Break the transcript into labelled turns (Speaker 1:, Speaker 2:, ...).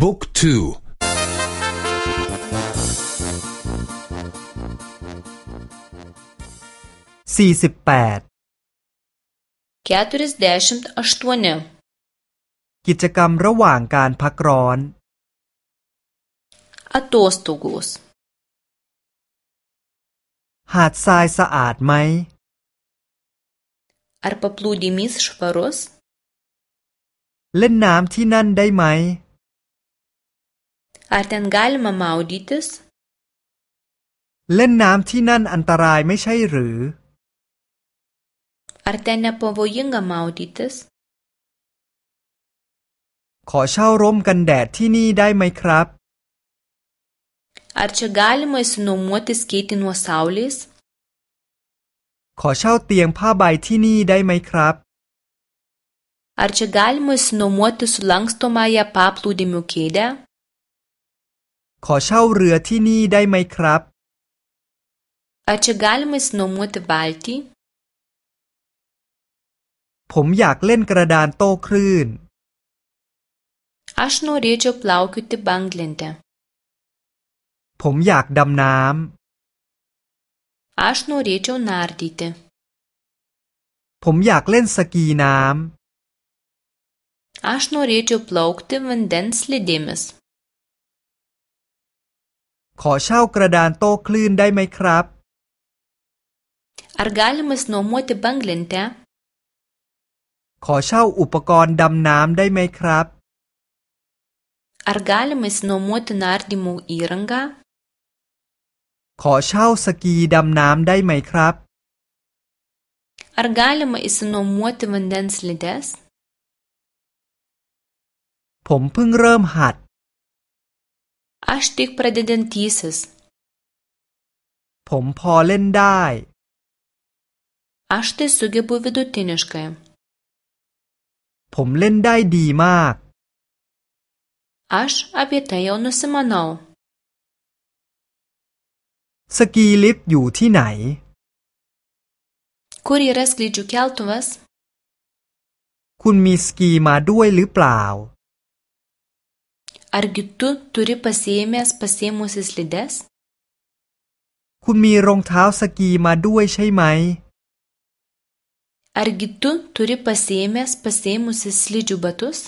Speaker 1: บุ๊กทู
Speaker 2: สี่สิบแปดกิจกรรมระหว่างการพักร้อน
Speaker 1: อตสตูกอส
Speaker 2: หาดทรายสะอาดไหม อาร์ปปล
Speaker 1: ูดิมิสชวารส
Speaker 2: เล่นน้ำที่นั่นได้ไหม
Speaker 1: Ar ten galima maudytis?
Speaker 2: เล่นน้ำที่นั่นอันตรายไม่ใช่หรือ
Speaker 1: Ar ten nepavojinga maudytis?
Speaker 2: ขอเช่าร่มกันแดดที่นี่ได้ไหมครับ
Speaker 1: Ar čia galima išsinuomoti skėtį nuo saulės?
Speaker 2: ขอเช่าเตียงผ้าใบที่นี่ได้ไหมครับ
Speaker 1: Ar čia galima išsinuomoti sulankstomąją paplūdimių kėdę?
Speaker 2: ขอเช่าเรือที่นี่ได้ไหมครับ
Speaker 1: อาจจะกลมส н о м у т и в а л
Speaker 2: ผมอยากเล่นกระดานโต้คลื่น
Speaker 1: อาชโนเร о плавкюти б а н г л е н т ต
Speaker 2: ผมอยากดำน้
Speaker 1: ำ Аж но речо н а р д и т ต
Speaker 2: ผมอยากเล่นสกีน้
Speaker 1: ำ Аж но р е จอบลาวค т и วันเดนส л і ดิมส์
Speaker 2: ขอเช่ากระดานโต้คลื่นได้ไหมครับ
Speaker 1: อาาร์กลลมมสนนตบัง
Speaker 2: เขอเช่าอุปกรณ์ดำน้ำได้ไหมครับ
Speaker 1: ออาาาารรร์์กกลมมมสนนดิโีัง
Speaker 2: ขอเช่าสกีดำน้ำได้ไหมครับ
Speaker 1: ออาาร์กลลมมสสสนนนวดดัเเ
Speaker 2: ผมเพิ่งเริ่มหัด
Speaker 1: aš tik pradedantysis
Speaker 2: ผมพอเล่นได้
Speaker 1: aš tai sugebu vidutiniškai
Speaker 2: ผมเล่นได้ดีมาก
Speaker 1: aš apie tai jau nusimanau ส
Speaker 2: กีลิฟต์อยู่ที่ไหน
Speaker 1: kur yra skrydžių keltuvas
Speaker 2: คุณมีสกีมาด้วยหรือเปล่า
Speaker 1: argi tu turi pasiėmęs pasėmusis lides?
Speaker 2: คุณมีรองเท้าสกีมาด้วยใช่ไหม
Speaker 1: Argi tu turi pasiėmęs pasėmusis slidžių batus?